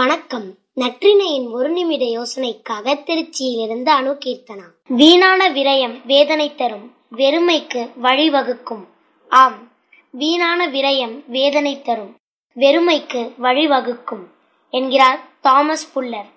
வணக்கம். நற்றினையின் ஒரு நிமிட யோசனைக்காக திருச்சியிலிருந்து அணு கீர்த்தனா வீணான விரயம் வேதனை தரும் வெறுமைக்கு வழிவகுக்கும். ஆம் வீணான விரயம் வேதனை தரும் வெறுமைக்கு வழிவகுக்கும் என்கிறார் தாமஸ் புல்லர்.